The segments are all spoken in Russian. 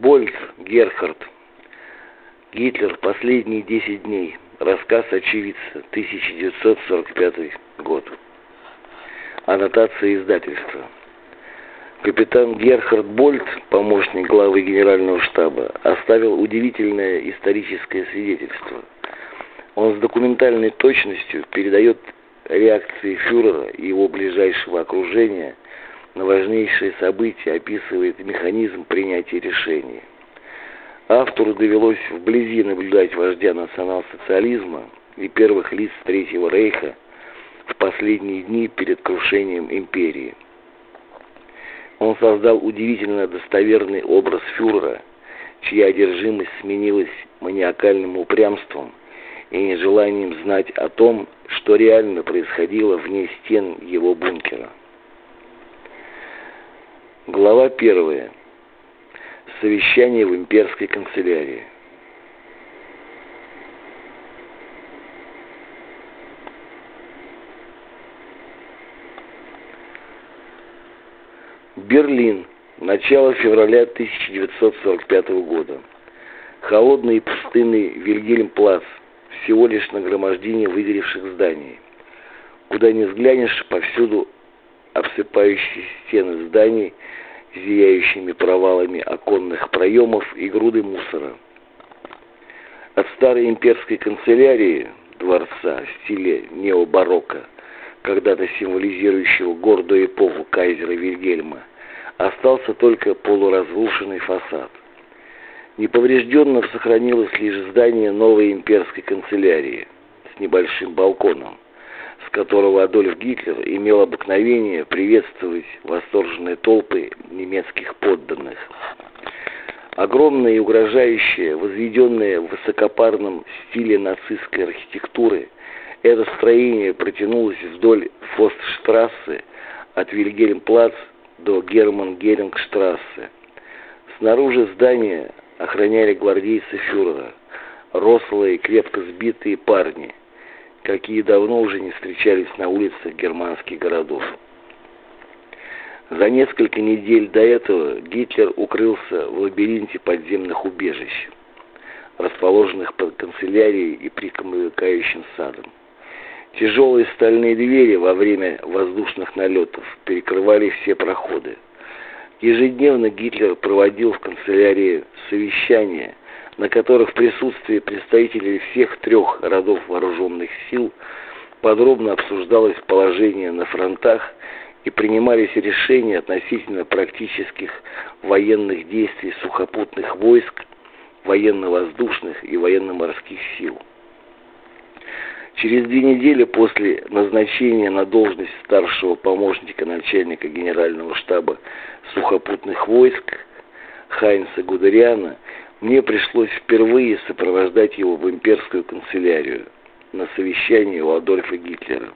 Больц Герхард. Гитлер. Последние 10 дней. Рассказ очевидца. 1945 год. Аннотация издательства. Капитан Герхард Больт, помощник главы генерального штаба, оставил удивительное историческое свидетельство. Он с документальной точностью передает реакции фюрера и его ближайшего окружения на важнейшие события, описывает механизм принятия решений. Автору довелось вблизи наблюдать вождя национал-социализма и первых лиц Третьего Рейха в последние дни перед крушением империи. Он создал удивительно достоверный образ фюрера, чья одержимость сменилась маниакальным упрямством и нежеланием знать о том, что реально происходило вне стен его бункера. Глава первая. Совещание в имперской канцелярии. Берлин. Начало февраля 1945 года. Холодный и пустынный Вильгельм-Плац. Всего лишь нагромождение выгоревших зданий. Куда ни взглянешь, повсюду обсыпающие стены зданий – зияющими провалами оконных проемов и груды мусора. От старой имперской канцелярии дворца в стиле необарокко, когда-то символизирующего гордую эпоху кайзера Вильгельма, остался только полуразрушенный фасад. Неповрежденно сохранилось лишь здание новой имперской канцелярии с небольшим балконом, с которого Адольф Гитлер имел обыкновение приветствовать восторженные толпы немецких подданных. Огромное и угрожающее, возведенное в высокопарном стиле нацистской архитектуры, это строение протянулось вдоль Фостштрассе от Вильгельмплац до Герман-Герингштрассе. Снаружи здания охраняли гвардейцы фюрера, рослые, крепко сбитые парни – какие давно уже не встречались на улицах германских городов. За несколько недель до этого Гитлер укрылся в лабиринте подземных убежищ, расположенных под канцелярией и прикомыкающим садом. Тяжелые стальные двери во время воздушных налетов перекрывали все проходы. Ежедневно Гитлер проводил в канцелярии совещания – на которых в присутствии представителей всех трех родов вооруженных сил подробно обсуждалось положение на фронтах и принимались решения относительно практических военных действий сухопутных войск, военно-воздушных и военно-морских сил. Через две недели после назначения на должность старшего помощника начальника генерального штаба сухопутных войск Хайнса Гудериана мне пришлось впервые сопровождать его в имперскую канцелярию на совещании у Адольфа Гитлера,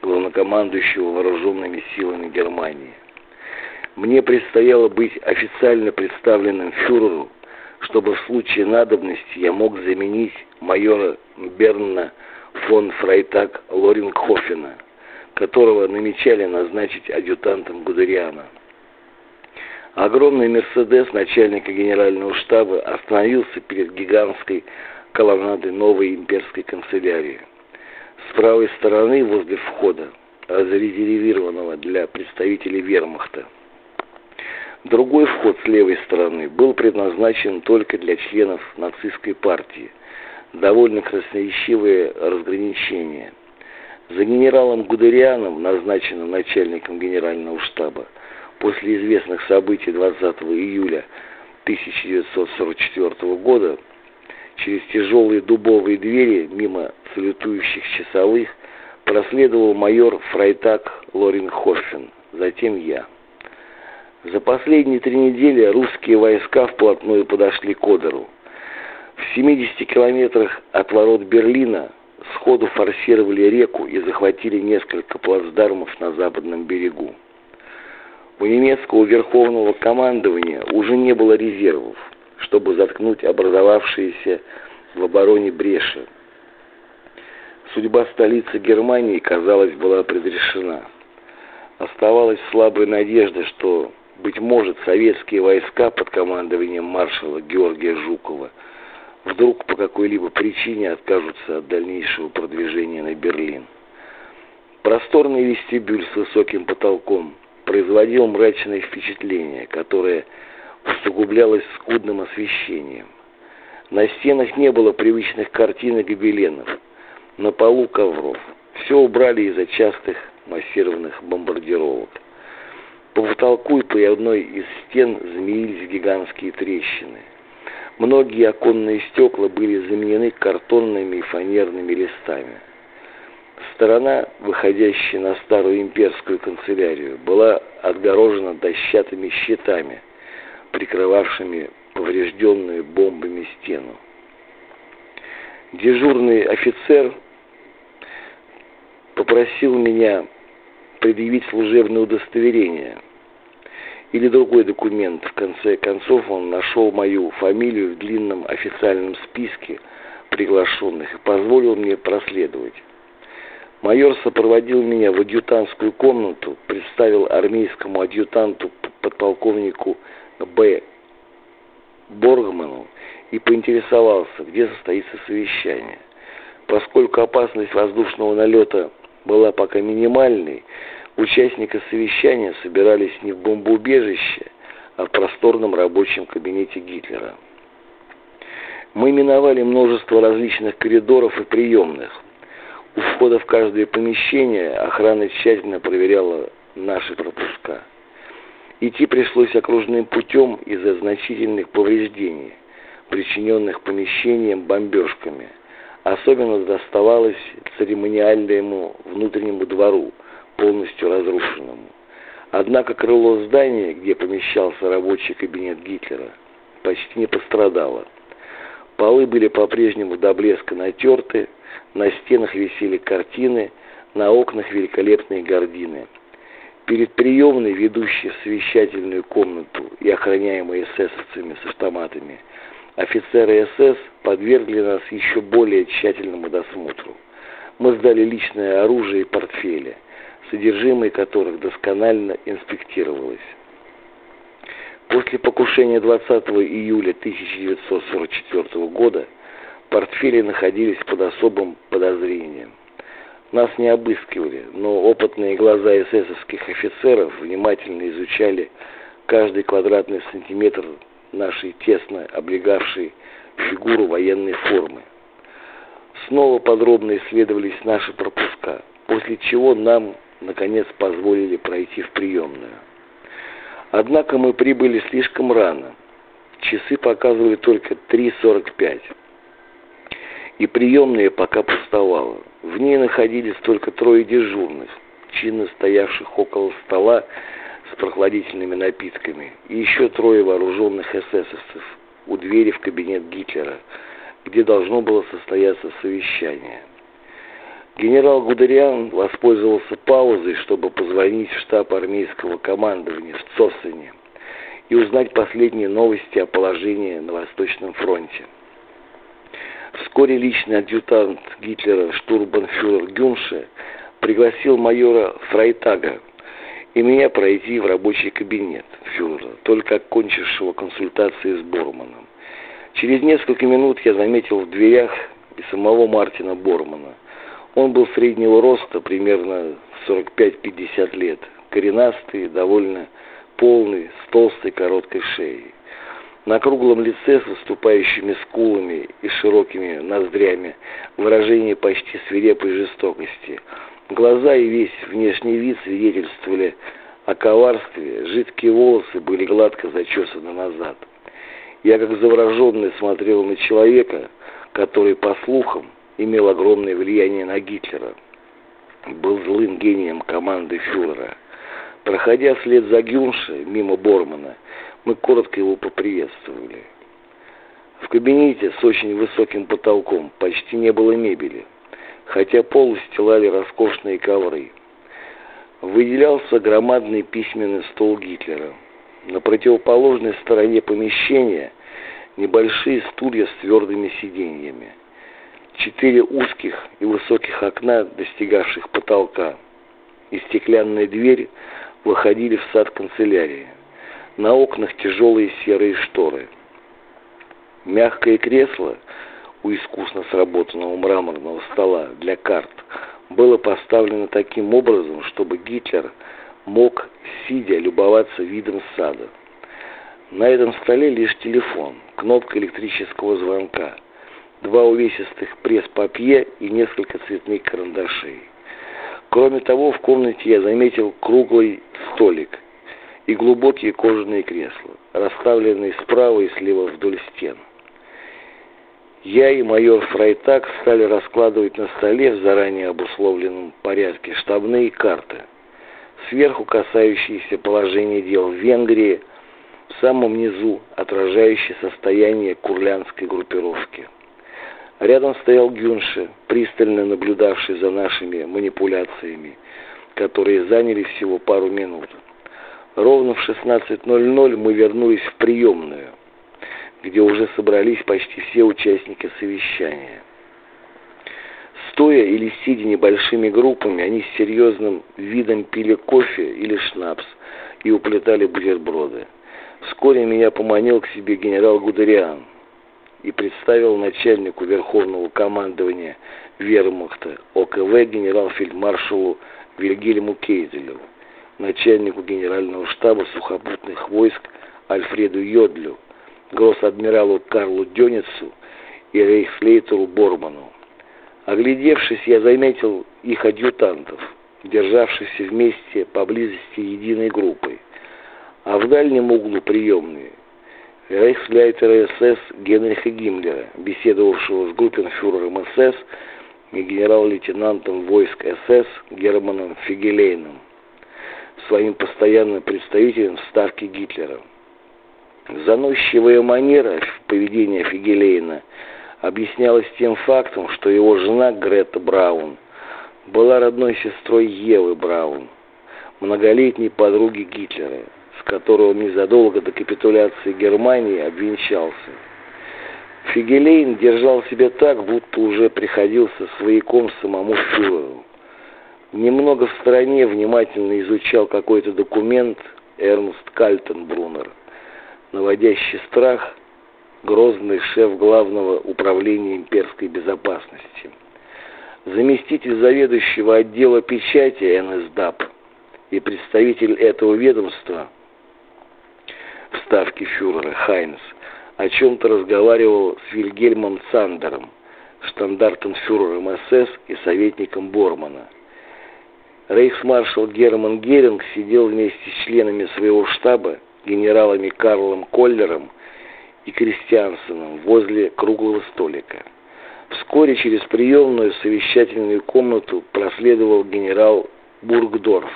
главнокомандующего вооруженными силами Германии. Мне предстояло быть официально представленным фюреру, чтобы в случае надобности я мог заменить майора Берна фон Фрайтаг Лорингхофена, которого намечали назначить адъютантом Гудериана. Огромный «Мерседес» начальника генерального штаба остановился перед гигантской колоннадой новой имперской канцелярии. С правой стороны, возле входа, зарезервированного для представителей вермахта. Другой вход с левой стороны был предназначен только для членов нацистской партии. Довольно красноречивое разграничение. За генералом Гудерианом, назначенным начальником генерального штаба, после известных событий 20 июля 1944 года через тяжелые дубовые двери мимо салютующих часовых проследовал майор Фрайтак Лоренхофен, затем я. За последние три недели русские войска вплотную подошли к Одеру. В 70 километрах от ворот Берлина сходу форсировали реку и захватили несколько плацдармов на западном берегу. У немецкого верховного командования уже не было резервов, чтобы заткнуть образовавшиеся в обороне бреши. Судьба столицы Германии, казалось, была предрешена. Оставалась слабая надежда, что быть может, советские войска под командованием маршала Георгия Жукова вдруг по какой-либо причине откажутся от дальнейшего продвижения на Берлин. Просторный вестибюль с высоким потолком производил мрачное впечатление, которое усугублялось скудным освещением. На стенах не было привычных картин и гобеленов, на полу ковров. Все убрали из-за частых массированных бомбардировок. По потолку и по одной из стен змеились гигантские трещины. Многие оконные стекла были заменены картонными и фанерными листами. Сторона, выходящая на старую имперскую канцелярию, была отгорожена дощатыми щитами, прикрывавшими поврежденную бомбами стену. Дежурный офицер попросил меня предъявить служебное удостоверение или другой документ. В конце концов он нашел мою фамилию в длинном официальном списке приглашенных и позволил мне проследовать. Майор сопроводил меня в адъютантскую комнату, представил армейскому адъютанту подполковнику Б. Боргману и поинтересовался, где состоится совещание. Поскольку опасность воздушного налета была пока минимальной, участники совещания собирались не в бомбоубежище, а в просторном рабочем кабинете Гитлера. Мы миновали множество различных коридоров и приемных. У входа в каждое помещение охрана тщательно проверяла наши пропуска. Идти пришлось окружным путем из-за значительных повреждений, причиненных помещением бомбежками. Особенно доставалось церемониальному внутреннему двору, полностью разрушенному. Однако крыло здания, где помещался рабочий кабинет Гитлера, почти не пострадало. Полы были по-прежнему до блеска натерты, на стенах висели картины, на окнах великолепные гардины. Перед приемной, ведущей в совещательную комнату и охраняемой эсэсовцами с автоматами, офицеры СС подвергли нас еще более тщательному досмотру. Мы сдали личное оружие и портфели, содержимое которых досконально инспектировалось. После покушения 20 июля 1944 года портфели находились под особым подозрением. Нас не обыскивали, но опытные глаза эсэсовских офицеров внимательно изучали каждый квадратный сантиметр нашей тесно облегавшей фигуру военной формы. Снова подробно исследовались наши пропуска, после чего нам, наконец, позволили пройти в приемную. Однако мы прибыли слишком рано. Часы показывали только 3.45. И приемная пока пустовала. В ней находились только трое дежурных, чинно стоявших около стола с прохладительными напитками, и еще трое вооруженных эсэсовцев у двери в кабинет Гитлера, где должно было состояться совещание. Генерал Гудериан воспользовался паузой, чтобы позвонить в штаб армейского командования в Цоссене и узнать последние новости о положении на Восточном фронте. Вскоре личный адъютант Гитлера штурбанфюрер Гюнше пригласил майора Фрайтага и меня пройти в рабочий кабинет фюрера, только окончившего консультации с Борманом. Через несколько минут я заметил в дверях и самого Мартина Бормана. Он был среднего роста, примерно 45-50 лет, коренастый, довольно полный, с толстой короткой шеей. На круглом лице с выступающими скулами и широкими ноздрями выражение почти свирепой жестокости – Глаза и весь внешний вид свидетельствовали о коварстве, жидкие волосы были гладко зачесаны назад. Я как завороженный смотрел на человека, который, по слухам, имел огромное влияние на Гитлера. Был злым гением команды фюрера. Проходя вслед за Гюнше, мимо Бормана, мы коротко его поприветствовали. В кабинете с очень высоким потолком почти не было мебели хотя пол устилали роскошные ковры. Выделялся громадный письменный стол Гитлера. На противоположной стороне помещения небольшие стулья с твердыми сиденьями. Четыре узких и высоких окна, достигавших потолка, и стеклянная дверь выходили в сад канцелярии. На окнах тяжелые серые шторы. Мягкое кресло у искусно сработанного мраморного стола для карт было поставлено таким образом, чтобы Гитлер мог, сидя, любоваться видом сада. На этом столе лишь телефон, кнопка электрического звонка, два увесистых пресс-папье и несколько цветных карандашей. Кроме того, в комнате я заметил круглый столик и глубокие кожаные кресла, расставленные справа и слева вдоль стен. Я и майор Фрайтак стали раскладывать на столе в заранее обусловленном порядке штабные карты, сверху касающиеся положения дел в Венгрии, в самом низу отражающие состояние курлянской группировки. Рядом стоял Гюнше, пристально наблюдавший за нашими манипуляциями, которые заняли всего пару минут. Ровно в 16.00 мы вернулись в приемную, где уже собрались почти все участники совещания. Стоя или сидя небольшими группами, они с серьезным видом пили кофе или шнапс и уплетали бутерброды. Вскоре меня поманил к себе генерал Гудериан и представил начальнику Верховного командования Вермахта ОКВ генерал-фельдмаршалу Вильгельму Кейзелю, начальнику генерального штаба сухопутных войск Альфреду Йодлю, гросс-адмиралу Карлу Дёницу и рейхслейтеру Борману. Оглядевшись, я заметил их адъютантов, державшихся вместе поблизости единой группой, а в дальнем углу приемные рейхсляйтера СС Генриха Гиммлера, беседовавшего с группенфюрером СС и генерал-лейтенантом войск СС Германом Фигелейном, своим постоянным представителем в Ставке Гитлера. Заносчивая манера поведения Фигелейна объяснялась тем фактом, что его жена Грета Браун была родной сестрой Евы Браун, многолетней подруги Гитлера которого незадолго до капитуляции Германии обвенчался. Фигелейн держал себя так, будто уже приходился свояком самому фюреру. Немного в стороне внимательно изучал какой-то документ Эрнст Кальтенбруннер, наводящий страх, грозный шеф главного управления имперской безопасности. Заместитель заведующего отдела печати НСДАП и представитель этого ведомства в ставке фюрера Хайнс о чем-то разговаривал с Вильгельмом Цандером, штандартом фюрером СС и советником Бормана. Рейхсмаршал Герман Геринг сидел вместе с членами своего штаба, генералами Карлом Коллером и Кристиансеном возле круглого столика. Вскоре через приемную совещательную комнату проследовал генерал Бургдорф,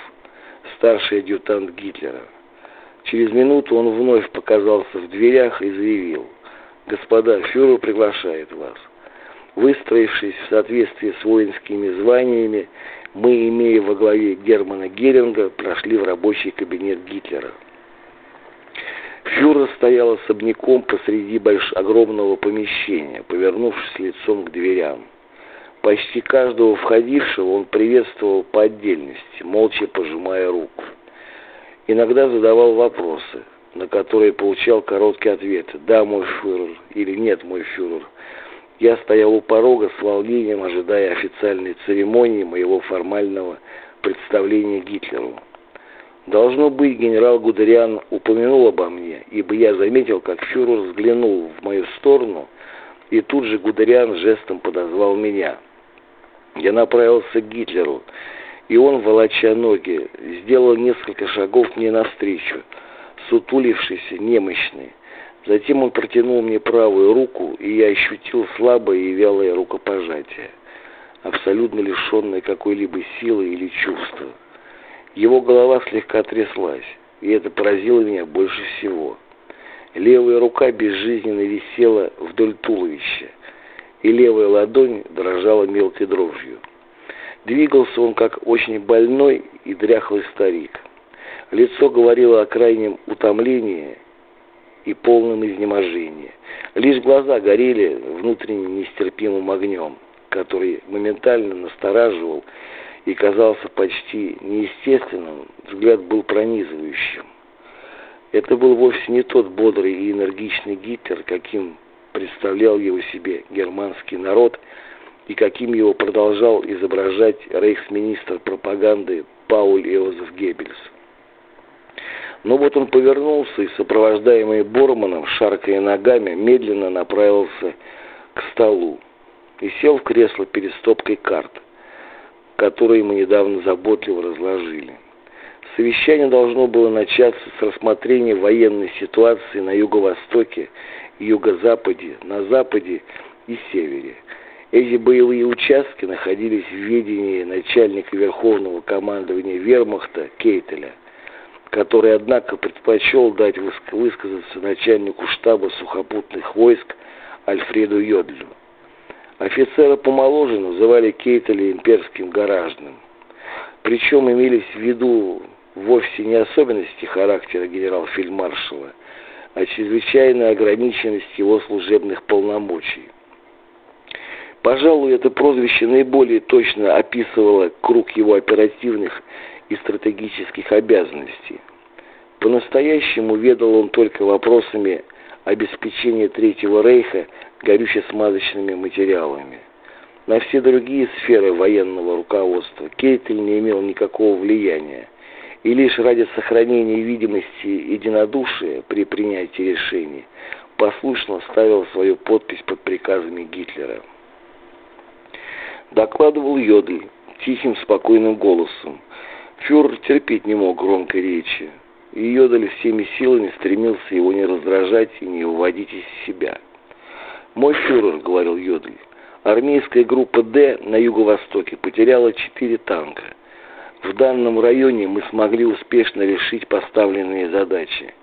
старший адъютант Гитлера. Через минуту он вновь показался в дверях и заявил, «Господа, фюрер приглашает вас». Выстроившись в соответствии с воинскими званиями, мы, имея во главе Германа Геринга, прошли в рабочий кабинет Гитлера. Фюрер стоял особняком посреди больш... огромного помещения, повернувшись лицом к дверям. Почти каждого входившего он приветствовал по отдельности, молча пожимая руку. Иногда задавал вопросы, на которые получал короткие ответы «да, мой фюрер» или «нет, мой фюрер». Я стоял у порога с волнением, ожидая официальной церемонии моего формального представления Гитлеру. Должно быть, генерал Гудериан упомянул обо мне, ибо я заметил, как фюрер взглянул в мою сторону, и тут же Гудериан жестом подозвал меня. Я направился к Гитлеру, и он, волоча ноги, сделал несколько шагов мне навстречу, сутулившийся, немощный. Затем он протянул мне правую руку, и я ощутил слабое и вялое рукопожатие, абсолютно лишенное какой-либо силы или чувства. Его голова слегка тряслась, и это поразило меня больше всего. Левая рука безжизненно висела вдоль туловища, и левая ладонь дрожала мелкой дрожью. Двигался он как очень больной и дряхлый старик. Лицо говорило о крайнем утомлении и полном изнеможении. Лишь глаза горели внутренним нестерпимым огнем, который моментально настораживал и казался почти неестественным, взгляд был пронизывающим. Это был вовсе не тот бодрый и энергичный Гитлер, каким представлял его себе германский народ и каким его продолжал изображать рейхсминистр пропаганды Пауль Иозеф Геббельс. Но вот он повернулся и, сопровождаемый Борманом, шаркая ногами, медленно направился к столу и сел в кресло перед стопкой карт, которые мы недавно заботливо разложили. Совещание должно было начаться с рассмотрения военной ситуации на юго-востоке, юго-западе, на западе и севере. Эти боевые участки находились в ведении начальника Верховного командования Вермахта Кейтеля, который, однако, предпочел дать высказаться начальнику штаба сухопутных войск Альфреду Йодлю. Офицера помоложе называли Кейтеля имперским гаражным. Причем имелись в виду вовсе не особенности характера генерал-фельдмаршала, а чрезвычайная ограниченность его служебных полномочий. Пожалуй, это прозвище наиболее точно описывало круг его оперативных и стратегических обязанностей. По-настоящему ведал он только вопросами обеспечения Третьего Рейха горюче-смазочными материалами. На все другие сферы военного руководства Кейтель не имел никакого влияния, и лишь ради сохранения видимости единодушия при принятии решений послушно ставил свою подпись под приказами Гитлера. Докладывал Йодль тихим, спокойным голосом. Фюрер терпеть не мог громкой речи, и Йодль всеми силами стремился его не раздражать и не уводить из себя. «Мой фюрер», — говорил Йодль, — «армейская группа «Д» на юго-востоке потеряла четыре танка. В данном районе мы смогли успешно решить поставленные задачи.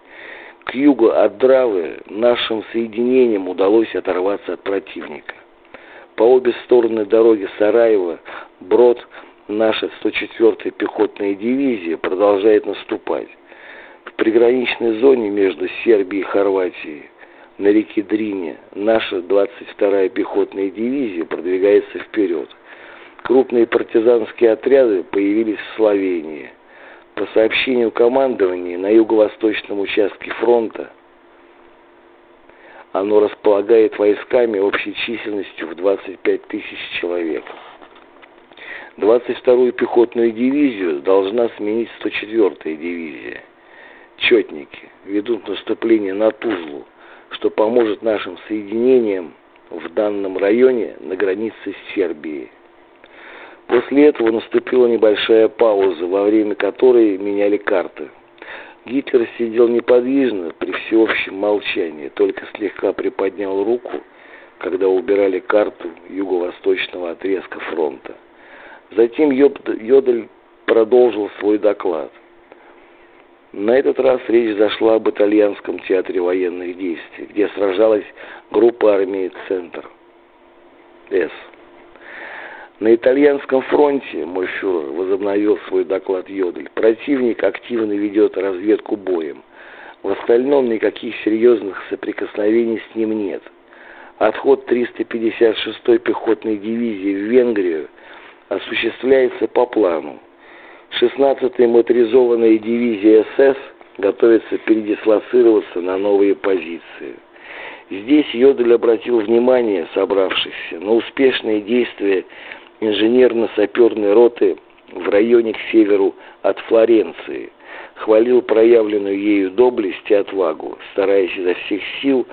К югу от Дравы нашим соединениям удалось оторваться от противника. По обе стороны дороги Сараева Брод, наша 104-я пехотная дивизия, продолжает наступать. В приграничной зоне между Сербией и Хорватией на реке Дрине наша 22-я пехотная дивизия продвигается вперед. Крупные партизанские отряды появились в Словении. По сообщению командования на юго-восточном участке фронта оно располагает войсками общей численностью в 25 тысяч человек. 22-ю пехотную дивизию должна сменить 104-я дивизия. Четники ведут наступление на Тузлу, что поможет нашим соединениям в данном районе на границе с Сербией. После этого наступила небольшая пауза, во время которой меняли карты. Гитлер сидел неподвижно при всеобщем молчании, только слегка приподнял руку, когда убирали карту юго-восточного отрезка фронта. Затем Йодель продолжил свой доклад. На этот раз речь зашла об итальянском театре военных действий, где сражалась группа армии «Центр» С. На итальянском фронте, мой фюрер, возобновил свой доклад Йодель, противник активно ведет разведку боем. В остальном никаких серьезных соприкосновений с ним нет. Отход 356-й пехотной дивизии в Венгрию осуществляется по плану. 16-я моторизованная дивизия СС готовится передислоцироваться на новые позиции. Здесь Йодель обратил внимание собравшихся на успешные действия инженерно-саперной роты в районе к северу от Флоренции, хвалил проявленную ею доблесть и отвагу, стараясь изо всех сил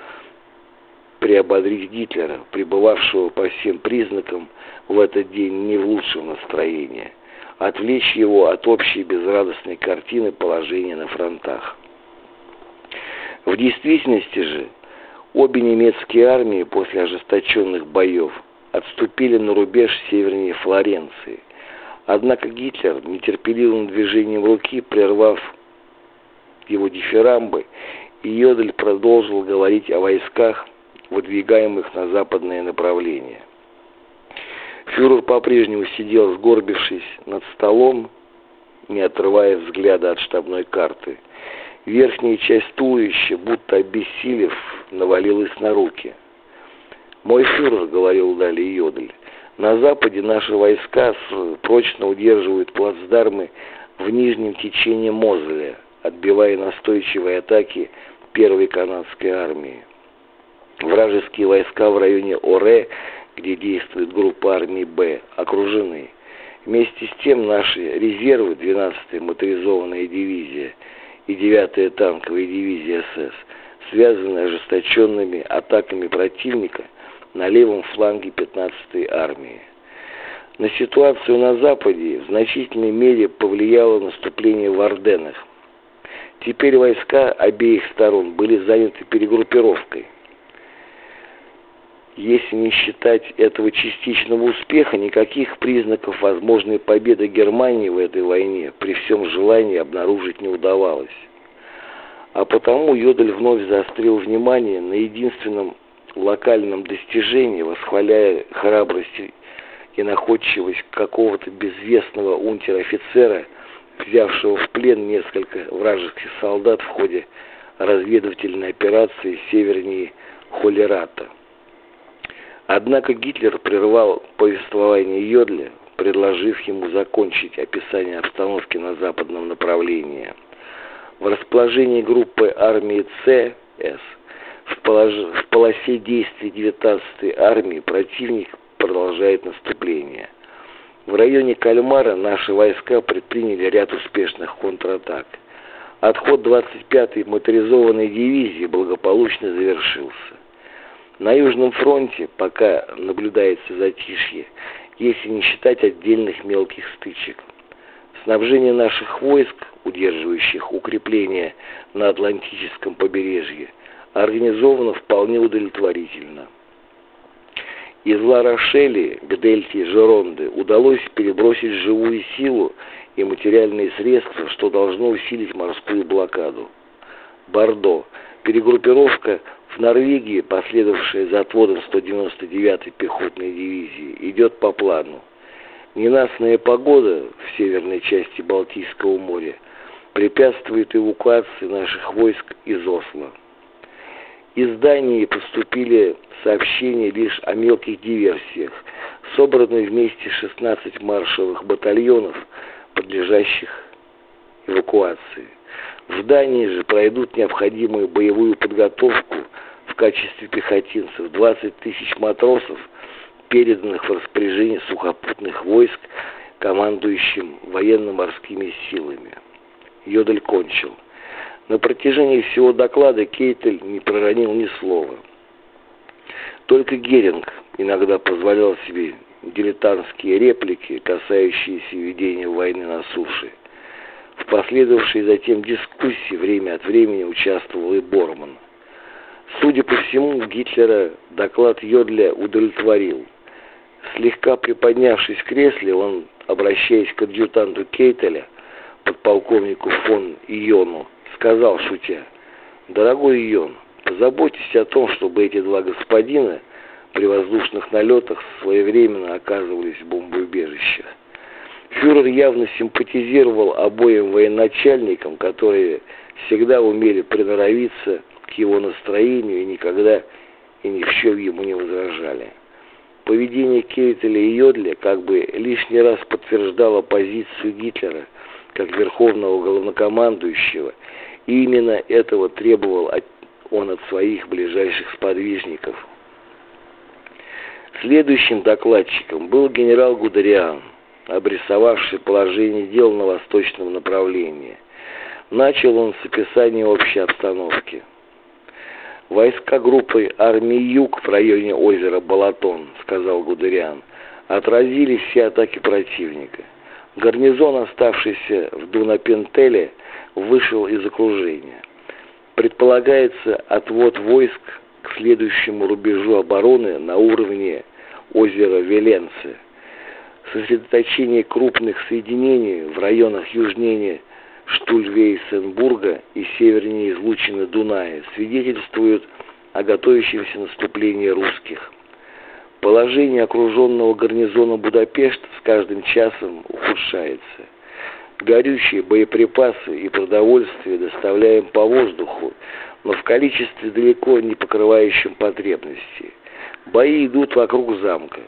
приободрить Гитлера, пребывавшего по всем признакам в этот день не в лучшем настроении, отвлечь его от общей безрадостной картины положения на фронтах. В действительности же обе немецкие армии после ожесточенных боев отступили на рубеж севернее Флоренции. Однако Гитлер нетерпеливым движением руки, прервав его дифирамбы, и Йодель продолжил говорить о войсках, выдвигаемых на западное направление. Фюрер по-прежнему сидел, сгорбившись над столом, не отрывая взгляда от штабной карты. Верхняя часть туловища, будто обессилев, навалилась на руки – «Мой фюрер», — говорил далее Йодль, — «на западе наши войска прочно удерживают плацдармы в нижнем течении Мозеля, отбивая настойчивые атаки первой канадской армии. Вражеские войска в районе Оре, где действует группа армии Б, окружены. Вместе с тем наши резервы, 12-я моторизованная дивизия и 9-я танковая дивизия СС, связаны ожесточенными атаками противника на левом фланге 15-й армии. На ситуацию на Западе в значительной мере повлияло наступление в Орденах. Теперь войска обеих сторон были заняты перегруппировкой. Если не считать этого частичного успеха, никаких признаков возможной победы Германии в этой войне при всем желании обнаружить не удавалось. А потому Йодель вновь заострил внимание на единственном локальном достижении, восхваляя храбрость и находчивость какого-то безвестного унтер-офицера, взявшего в плен несколько вражеских солдат в ходе разведывательной операции севернее Холерата. Однако Гитлер прервал повествование Йодля, предложив ему закончить описание обстановки на западном направлении. В расположении группы армии ЦС в, полож... в полосе действий 19-й армии противник продолжает наступление. В районе Кальмара наши войска предприняли ряд успешных контратак. Отход 25-й моторизованной дивизии благополучно завершился. На Южном фронте пока наблюдается затишье, если не считать отдельных мелких стычек. Снабжение наших войск, удерживающих укрепления на Атлантическом побережье, организовано вполне удовлетворительно. Из Ла-Рошели к дельте Жеронды удалось перебросить живую силу и материальные средства, что должно усилить морскую блокаду. Бордо. Перегруппировка в Норвегии, последовавшая за отводом 199-й пехотной дивизии, идет по плану. Ненастная погода в северной части Балтийского моря препятствует эвакуации наших войск из Осло. Из Дании поступили сообщения лишь о мелких диверсиях, собранных вместе 16 маршевых батальонов, подлежащих эвакуации. В Дании же пройдут необходимую боевую подготовку в качестве пехотинцев 20 тысяч матросов, переданных в распоряжение сухопутных войск командующим военно-морскими силами. Йодель кончил. На протяжении всего доклада Кейтель не проронил ни слова. Только Геринг иногда позволял себе дилетантские реплики, касающиеся ведения войны на суше. В последовавшей затем дискуссии время от времени участвовал и Борман. Судя по всему, Гитлера доклад Йодля удовлетворил. Слегка приподнявшись в кресле, он, обращаясь к адъютанту Кейтеля, подполковнику фон Иону, сказал, шутя, «Дорогой Йон, позаботьтесь о том, чтобы эти два господина при воздушных налетах своевременно оказывались в бомбоубежищах». Фюрер явно симпатизировал обоим военачальникам, которые всегда умели приноровиться к его настроению и никогда и ни в чем ему не возражали. Поведение Кейтеля и Йодля как бы лишний раз подтверждало позицию Гитлера как верховного главнокомандующего и именно этого требовал он от своих ближайших сподвижников. Следующим докладчиком был генерал Гудериан, обрисовавший положение дел на восточном направлении. Начал он с описания общей обстановки. «Войска группы армии Юг в районе озера Балатон», — сказал Гудериан, — «отразили все атаки противника. Гарнизон, оставшийся в Дунапентеле, вышел из окружения. Предполагается отвод войск к следующему рубежу обороны на уровне озера Веленце. Сосредоточение крупных соединений в районах южнее Штульвейсенбурга и севернее излучины Дуная свидетельствуют о готовящемся наступлении русских. Положение окруженного гарнизона Будапешта с каждым часом ухудшается. Горючие боеприпасы и продовольствие доставляем по воздуху, но в количестве далеко не покрывающем потребности. Бои идут вокруг замка.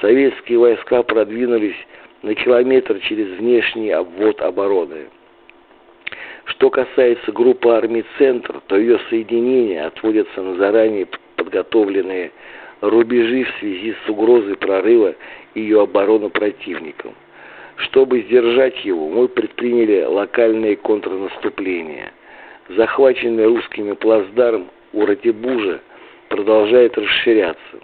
Советские войска продвинулись на километр через внешний обвод обороны. Что касается группы армий «Центр», то ее соединения отводятся на заранее подготовленные рубежи в связи с угрозой прорыва ее обороны противником. Чтобы сдержать его, мы предприняли локальные контрнаступления. Захваченный русскими плацдарм у Ратибужа продолжает расширяться.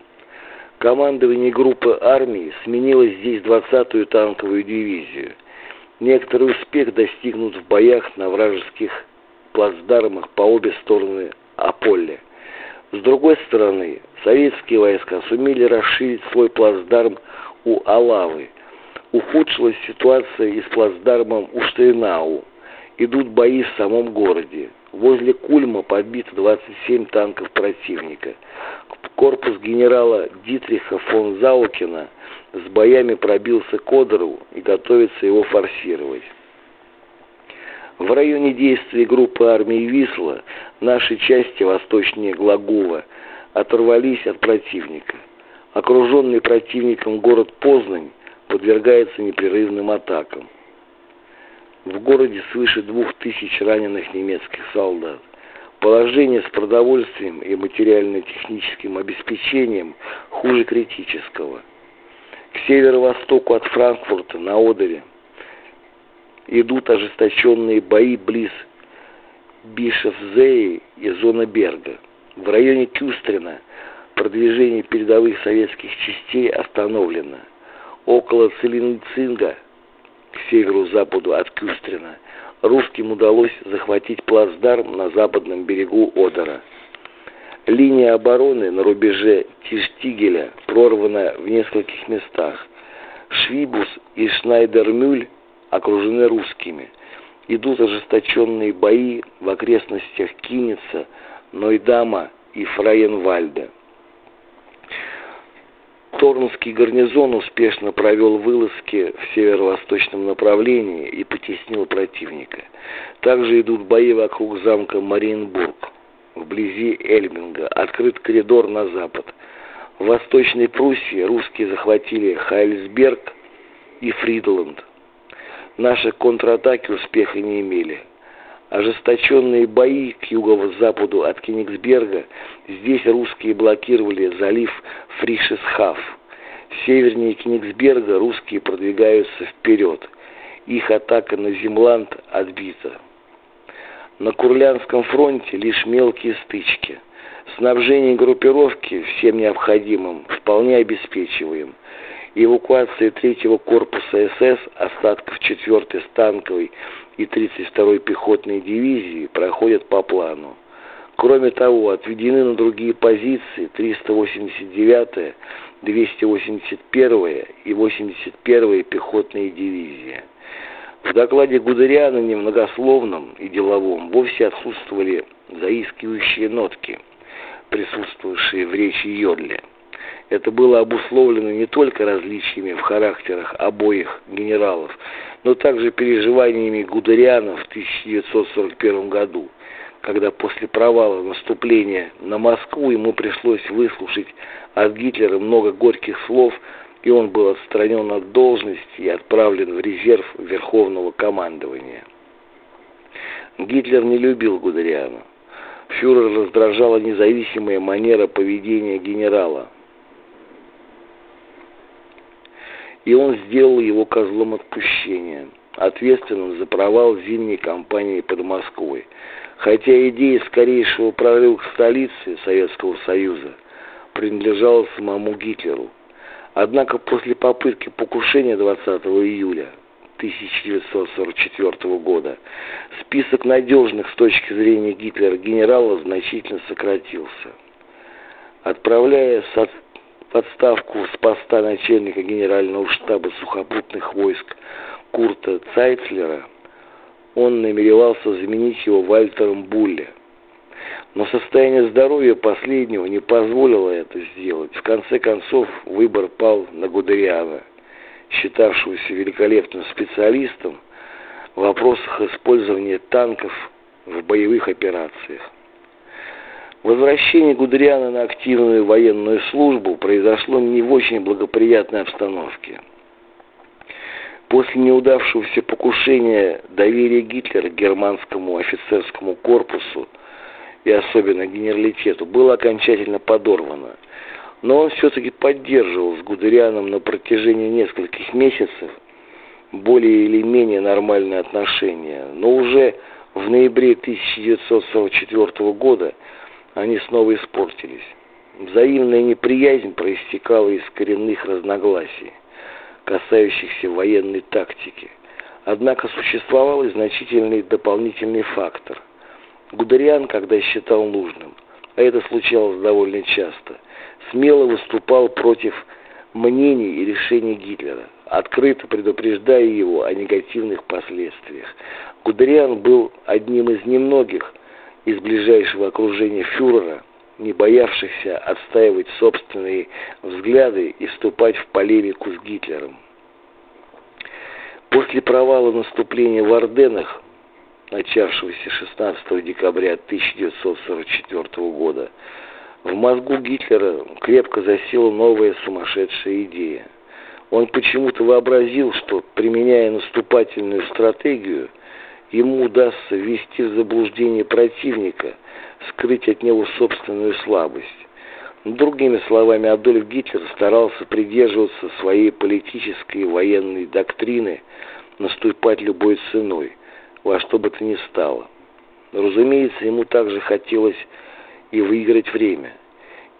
Командование группы армии сменило здесь 20-ю танковую дивизию. Некоторый успех достигнут в боях на вражеских плацдармах по обе стороны Аполля. С другой стороны, советские войска сумели расширить свой плацдарм у Алавы. Ухудшилась ситуация и с плацдармом у Штейнау. Идут бои в самом городе. Возле Кульма подбито 27 танков противника. Корпус генерала Дитриха фон Заукина с боями пробился к Одеру и готовится его форсировать. В районе действий группы армии Висла наши части восточнее Глагова оторвались от противника. Окруженный противником город Познань подвергается непрерывным атакам. В городе свыше двух тысяч раненых немецких солдат. Положение с продовольствием и материально-техническим обеспечением хуже критического. К северо-востоку от Франкфурта на Одере идут ожесточенные бои близ Бишевзеи и Зонаберга. В районе Кюстрина продвижение передовых советских частей остановлено. Около Целинцинга, к северу-западу от Кюстрина, русским удалось захватить плацдарм на западном берегу Одера. Линия обороны на рубеже Тиштигеля прорвана в нескольких местах. Швибус и Шнайдермюль окружены русскими. Идут ожесточенные бои в окрестностях Киница, Нойдама и Фрайенвальда. Торнский гарнизон успешно провел вылазки в северо-восточном направлении и потеснил противника. Также идут бои вокруг замка Мариенбург. Вблизи Эльминга открыт коридор на запад. В Восточной Пруссии русские захватили Хайльсберг и Фридланд. Наши контратаки успеха не имели. Ожесточенные бои к юго-западу от Кенигсберга, здесь русские блокировали залив Фришесхаф. Севернее Кенигсберга русские продвигаются вперед. Их атака на Земланд отбита. На Курлянском фронте лишь мелкие стычки. Снабжение группировки всем необходимым вполне обеспечиваем. Эвакуация третьего корпуса СС, остатков 4-й станковой и 32-й пехотной дивизии проходят по плану. Кроме того, отведены на другие позиции 389-я, 281-я и 81-я пехотные дивизии. В докладе Гудериана немногословном и деловом вовсе отсутствовали заискивающие нотки, присутствовавшие в речи Йодля. Это было обусловлено не только различиями в характерах обоих генералов, но также переживаниями Гудериана в 1941 году, когда после провала наступления на Москву ему пришлось выслушать от Гитлера много горьких слов, и он был отстранен от должности и отправлен в резерв Верховного командования. Гитлер не любил Гудериана. Фюрер раздражала независимая манера поведения генерала – и он сделал его козлом отпущения, ответственным за провал зимней кампании под Москвой. Хотя идея скорейшего прорыва к столице Советского Союза принадлежала самому Гитлеру. Однако после попытки покушения 20 июля 1944 года список надежных с точки зрения Гитлера генералов значительно сократился. Отправляя в отставку с поста начальника генерального штаба сухопутных войск Курта Цайцлера, он намеревался заменить его Вальтером Булле. Но состояние здоровья последнего не позволило это сделать. В конце концов выбор пал на Гудериана, считавшегося великолепным специалистом в вопросах использования танков в боевых операциях. Возвращение Гудериана на активную военную службу произошло не в очень благоприятной обстановке. После неудавшегося покушения доверие Гитлера германскому офицерскому корпусу и особенно генералитету было окончательно подорвано. Но он все-таки поддерживал с Гудерианом на протяжении нескольких месяцев более или менее нормальные отношения. Но уже в ноябре 1944 года они снова испортились. Взаимная неприязнь проистекала из коренных разногласий, касающихся военной тактики. Однако существовал и значительный дополнительный фактор. Гудериан, когда считал нужным, а это случалось довольно часто, смело выступал против мнений и решений Гитлера, открыто предупреждая его о негативных последствиях. Гудериан был одним из немногих из ближайшего окружения фюрера, не боявшихся отстаивать собственные взгляды и вступать в полемику с Гитлером. После провала наступления в Орденах, начавшегося 16 декабря 1944 года, в мозгу Гитлера крепко засела новая сумасшедшая идея. Он почему-то вообразил, что, применяя наступательную стратегию, ему удастся ввести в заблуждение противника – скрыть от него собственную слабость. Другими словами, Адольф Гитлер старался придерживаться своей политической и военной доктрины наступать любой ценой, во что бы то ни стало. разумеется, ему также хотелось и выиграть время.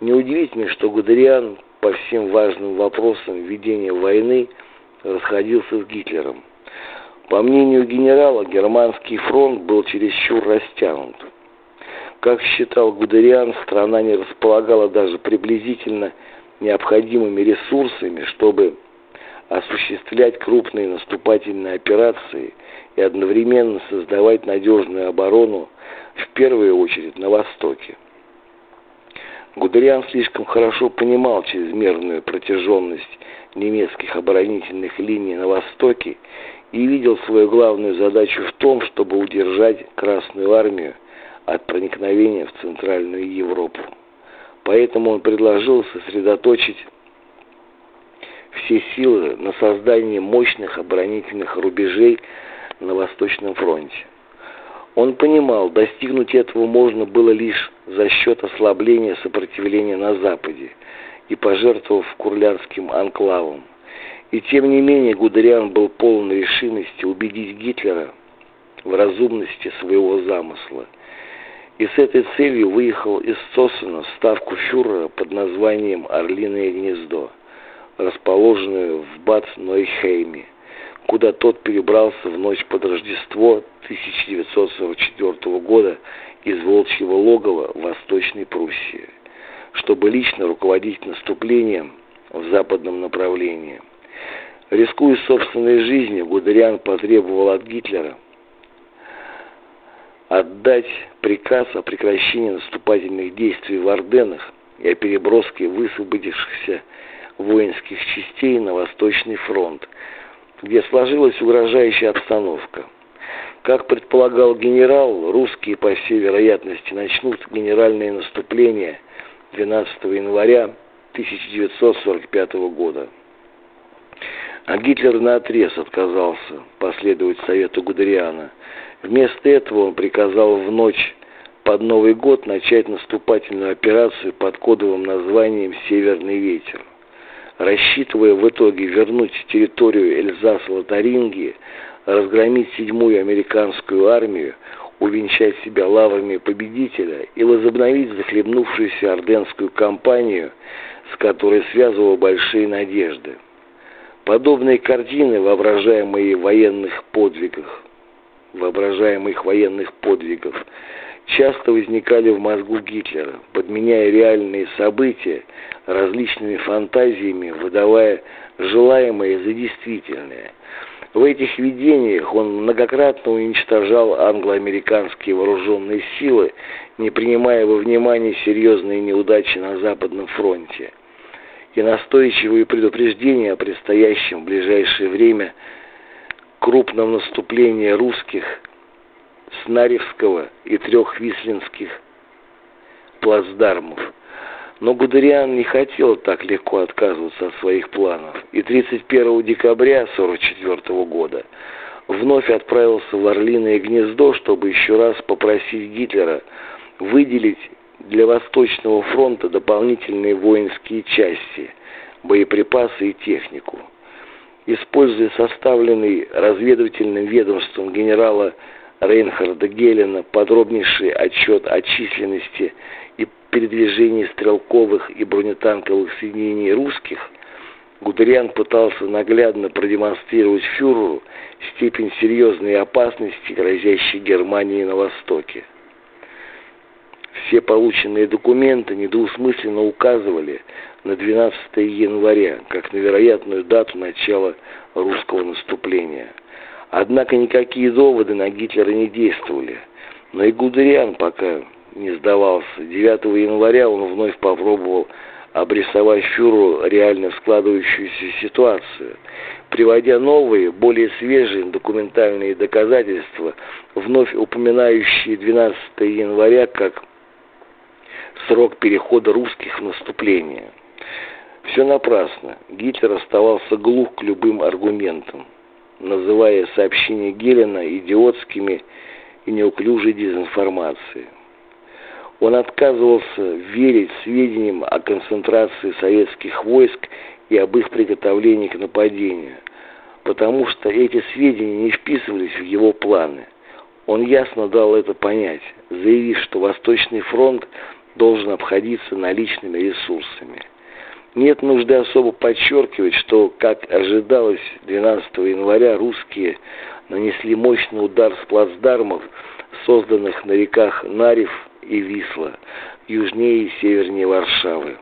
Неудивительно, что Гудериан по всем важным вопросам ведения войны расходился с Гитлером. По мнению генерала, германский фронт был чересчур растянут. Как считал Гудериан, страна не располагала даже приблизительно необходимыми ресурсами, чтобы осуществлять крупные наступательные операции и одновременно создавать надежную оборону в первую очередь на Востоке. Гудериан слишком хорошо понимал чрезмерную протяженность немецких оборонительных линий на Востоке и видел свою главную задачу в том, чтобы удержать Красную Армию от проникновения в Центральную Европу. Поэтому он предложил сосредоточить все силы на создании мощных оборонительных рубежей на Восточном фронте. Он понимал, достигнуть этого можно было лишь за счет ослабления сопротивления на Западе и пожертвовав Курлянским анклавом. И тем не менее Гудериан был полон решимости убедить Гитлера в разумности своего замысла и с этой целью выехал из Сосена в ставку фюрера под названием «Орлиное гнездо», расположенную в Бад-Нойхейме, куда тот перебрался в ночь под Рождество 1944 года из Волчьего логова в Восточной Пруссии, чтобы лично руководить наступлением в западном направлении. Рискуя собственной жизнью, Гудериан потребовал от Гитлера – отдать приказ о прекращении наступательных действий в Орденах и о переброске высвободившихся воинских частей на Восточный фронт, где сложилась угрожающая обстановка. Как предполагал генерал, русские, по всей вероятности, начнут генеральное наступление 12 января 1945 года. А Гитлер наотрез отказался последовать совету Гудериана – Вместо этого он приказал в ночь под Новый год начать наступательную операцию под кодовым названием «Северный ветер». Рассчитывая в итоге вернуть территорию Эльзас-Лотарингии, разгромить седьмую американскую армию, увенчать себя лаврами победителя и возобновить захлебнувшуюся орденскую кампанию, с которой связывал большие надежды. Подобные картины, воображаемые военных подвигах, воображаемых военных подвигов часто возникали в мозгу Гитлера, подменяя реальные события различными фантазиями, выдавая желаемое за действительное. В этих видениях он многократно уничтожал англо-американские вооруженные силы, не принимая во внимание серьезные неудачи на Западном фронте и настойчивые предупреждения о предстоящем в ближайшее время – крупном наступлении русских с Наревского и трех Вислинских плацдармов. Но Гудериан не хотел так легко отказываться от своих планов, и 31 декабря 1944 года вновь отправился в Орлиное гнездо, чтобы еще раз попросить Гитлера выделить для Восточного фронта дополнительные воинские части, боеприпасы и технику. Используя составленный разведывательным ведомством генерала Рейнхарда Гелена подробнейший отчет о численности и передвижении стрелковых и бронетанковых соединений русских, Гудериан пытался наглядно продемонстрировать фюреру степень серьезной опасности, грозящей Германии на Востоке. Все полученные документы недвусмысленно указывали на 12 января, как на вероятную дату начала русского наступления. Однако никакие доводы на Гитлера не действовали. Но и Гудериан пока не сдавался. 9 января он вновь попробовал обрисовать фюреру реально складывающуюся ситуацию, приводя новые, более свежие документальные доказательства, вновь упоминающие 12 января как срок перехода русских в наступление. Все напрасно. Гитлер оставался глух к любым аргументам, называя сообщения Гелена идиотскими и неуклюжей дезинформацией. Он отказывался верить сведениям о концентрации советских войск и об их приготовлении к нападению, потому что эти сведения не вписывались в его планы. Он ясно дал это понять, заявив, что Восточный фронт должен обходиться наличными ресурсами. Нет нужды особо подчеркивать, что, как ожидалось, 12 января русские нанесли мощный удар с плацдармов, созданных на реках Нарев и Висла, южнее и севернее Варшавы.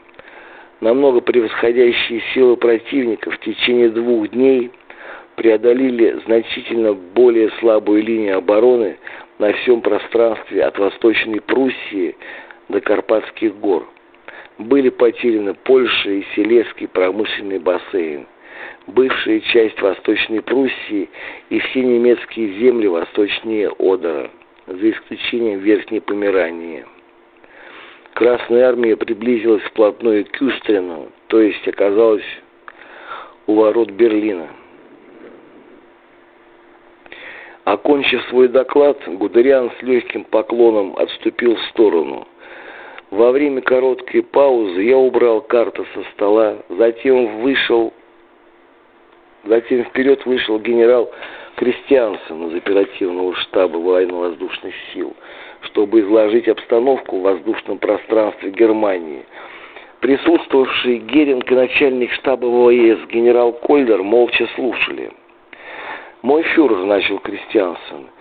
Намного превосходящие силы противника в течение двух дней преодолели значительно более слабую линию обороны на всем пространстве от Восточной Пруссии до Карпатских гор. Были потеряны Польша и Селезский промышленный бассейн, бывшая часть Восточной Пруссии и все немецкие земли восточнее Одера за исключением Верхней Померании. Красная армия приблизилась вплотную к Кюстрину, то есть оказалась у ворот Берлина. Окончив свой доклад, Гудериан с легким поклоном отступил в сторону. Во время короткой паузы я убрал карты со стола, затем вышел, затем вперед вышел генерал Кристиансен из оперативного штаба военно-воздушных сил, чтобы изложить обстановку в воздушном пространстве Германии. Присутствовавший Геринг и начальник штаба ВВС генерал Кольдер молча слушали. «Мой фюрер», — начал Кристиансен, —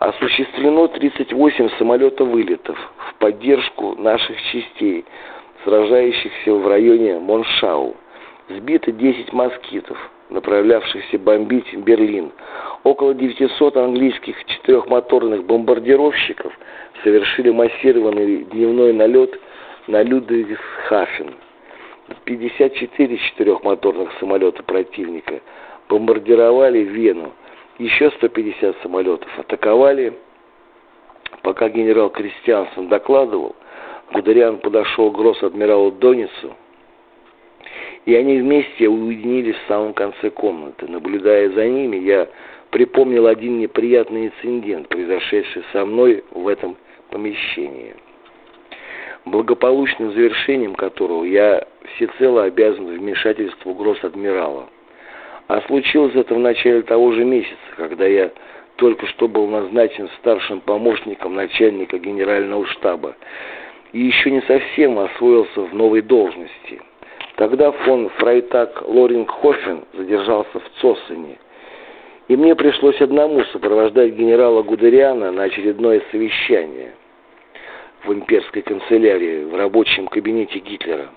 «осуществлено 38 самолета-вылетов в поддержку наших частей, сражающихся в районе Моншау. Сбито 10 москитов, направлявшихся бомбить Берлин. Около 900 английских четырехмоторных бомбардировщиков совершили массированный дневной налет на Людвигсхафен. 54 четырехмоторных самолета противника бомбардировали Вену. Еще 150 самолетов атаковали. Пока генерал Кристиансон докладывал, Гудериан подошел к гросс-адмиралу Доницу и они вместе уединились в самом конце комнаты. Наблюдая за ними, я припомнил один неприятный инцидент, произошедший со мной в этом помещении, благополучным завершением которого я всецело обязан вмешательству гросс-адмирала. А случилось это в начале того же месяца, когда я только что был назначен старшим помощником начальника генерального штаба и еще не совсем освоился в новой должности – Тогда фон Фрайтак Лорингхофен задержался в Цоссене, и мне пришлось одному сопровождать генерала Гудериана на очередное совещание в имперской канцелярии в рабочем кабинете Гитлера.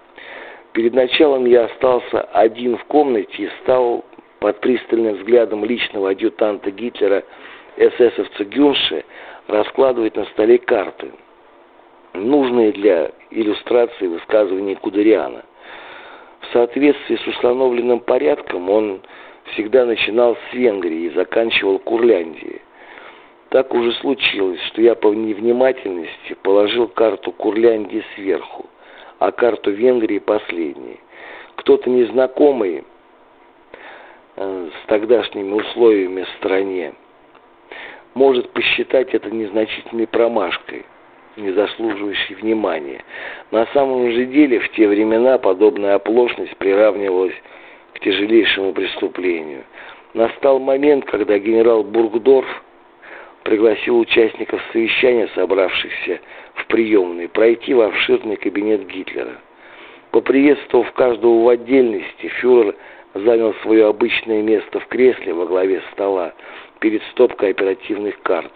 Перед началом я остался один в комнате и стал под пристальным взглядом личного адъютанта Гитлера эсэсовца Гюнше раскладывать на столе карты, нужные для иллюстрации высказываний Гудериана. В соответствии с установленным порядком он всегда начинал с Венгрии и заканчивал Курляндией. Так уже случилось, что я по невнимательности положил карту Курляндии сверху, а карту Венгрии последней. Кто-то незнакомый с тогдашними условиями в стране может посчитать это незначительной промашкой, не заслуживающей внимания. На самом же деле в те времена подобная оплошность приравнивалась к тяжелейшему преступлению. Настал момент, когда генерал Бургдорф пригласил участников совещания, собравшихся в приемной, пройти в обширный кабинет Гитлера. Поприветствовав каждого в отдельности, фюрер занял свое обычное место в кресле во главе стола перед стопкой оперативных карт.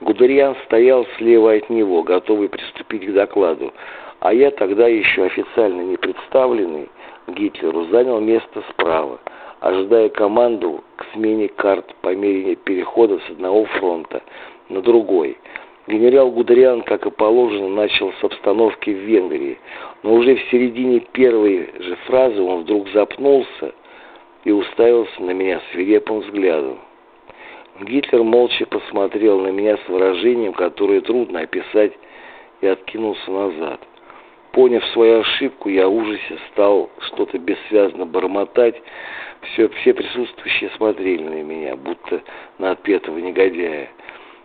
Гудериан стоял слева от него, готовый приступить к докладу, а я тогда еще официально не представленный Гитлеру занял место справа ожидая команду к смене карт по мере перехода с одного фронта на другой. Генерал Гудериан, как и положено, начал с обстановки в Венгрии, но уже в середине первой же фразы он вдруг запнулся и уставился на меня свирепым взглядом. Гитлер молча посмотрел на меня с выражением, которое трудно описать, и откинулся назад. Поняв свою ошибку, я в ужасе стал что-то бессвязно бормотать. Все, все присутствующие смотрели на меня, будто на отпетого негодяя.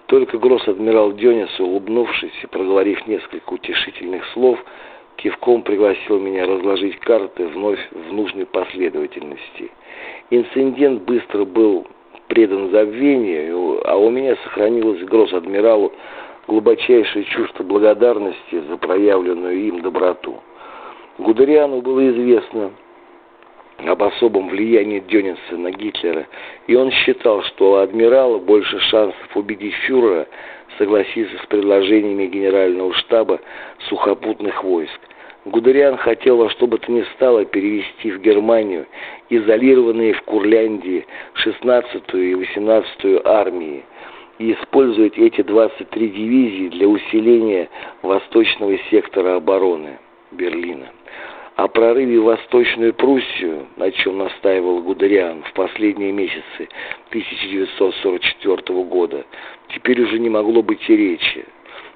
Только гросс-адмирал Дёнис, улыбнувшись и проговорив несколько утешительных слов, кивком пригласил меня разложить карты вновь в нужной последовательности. Инцидент быстро был предан забвению, а у меня сохранилось гросс-адмиралу глубочайшее чувство благодарности за проявленную им доброту. Гудериану было известно об особом влиянии Дёнинса на Гитлера, и он считал, что у адмирала больше шансов убедить фюрера согласиться с предложениями генерального штаба сухопутных войск. Гудериан хотел во что бы то ни стало перевести в Германию изолированные в Курляндии 16-ю и 18-ю армии, и использовать эти 23 дивизии для усиления восточного сектора обороны Берлина. О прорыве в Восточную Пруссию, на чем настаивал Гудериан в последние месяцы 1944 года, теперь уже не могло быть и речи.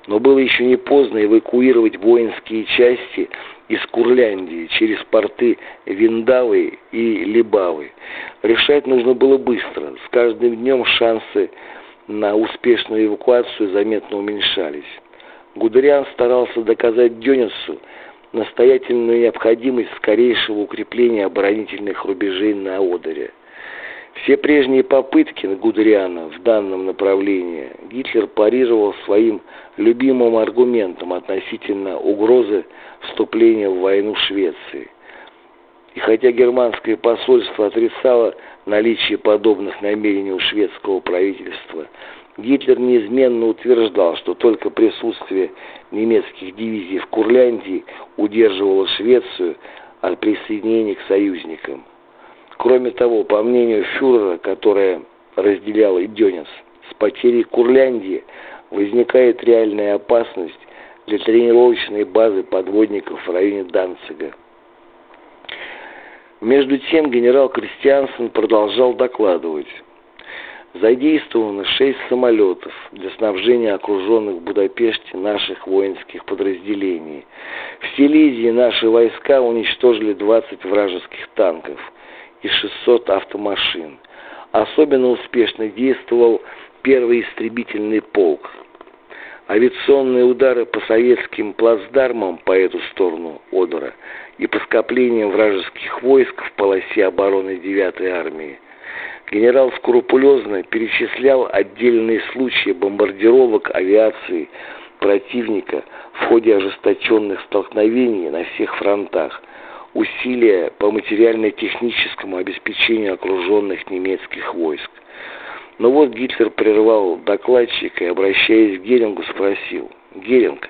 Но было еще не поздно эвакуировать воинские части из Курляндии через порты Виндавы и Либавы. Решать нужно было быстро. С каждым днем шансы на успешную эвакуацию заметно уменьшались. Гудериан старался доказать Дёнису настоятельную необходимость скорейшего укрепления оборонительных рубежей на Одере. Все прежние попытки Гудериана в данном направлении Гитлер парировал своим любимым аргументом относительно угрозы вступления в войну Швеции. И хотя германское посольство отрицало наличие подобных намерений у шведского правительства, Гитлер неизменно утверждал, что только присутствие немецких дивизий в Курляндии удерживало Швецию от присоединения к союзникам. Кроме того, по мнению фюрера, которое разделял и Дёнец, с потерей Курляндии возникает реальная опасность для тренировочной базы подводников в районе Данцига. Между тем генерал Кристиансен продолжал докладывать. Задействовано шесть самолетов для снабжения окруженных в Будапеште наших воинских подразделений. В Силезии наши войска уничтожили 20 вражеских танков и 600 автомашин. Особенно успешно действовал первый истребительный полк, Авиационные удары по советским плацдармам по эту сторону Одера и по скоплениям вражеских войск в полосе обороны 9-й армии. Генерал скрупулезно перечислял отдельные случаи бомбардировок авиации противника в ходе ожесточенных столкновений на всех фронтах, усилия по материально-техническому обеспечению окруженных немецких войск. Но вот Гитлер прервал докладчика и, обращаясь к Герингу, спросил, «Геринг,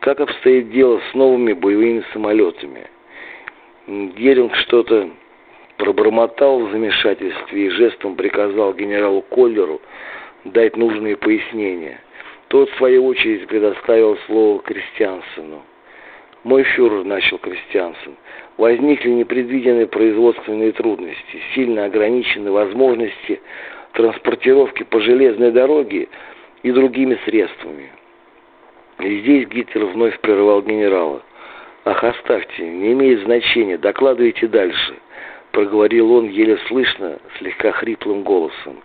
как обстоит дело с новыми боевыми самолетами?» Геринг что-то пробормотал в замешательстве и жестом приказал генералу Коллеру дать нужные пояснения. Тот, в свою очередь, предоставил слово Кристиансену. «Мой фюрер», — начал Кристиансен, — «возникли непредвиденные производственные трудности, сильно ограничены возможности транспортировки по железной дороге и другими средствами. И здесь Гитлер вновь прервал генерала. «Ах, оставьте, не имеет значения, докладывайте дальше», — проговорил он еле слышно, слегка хриплым голосом.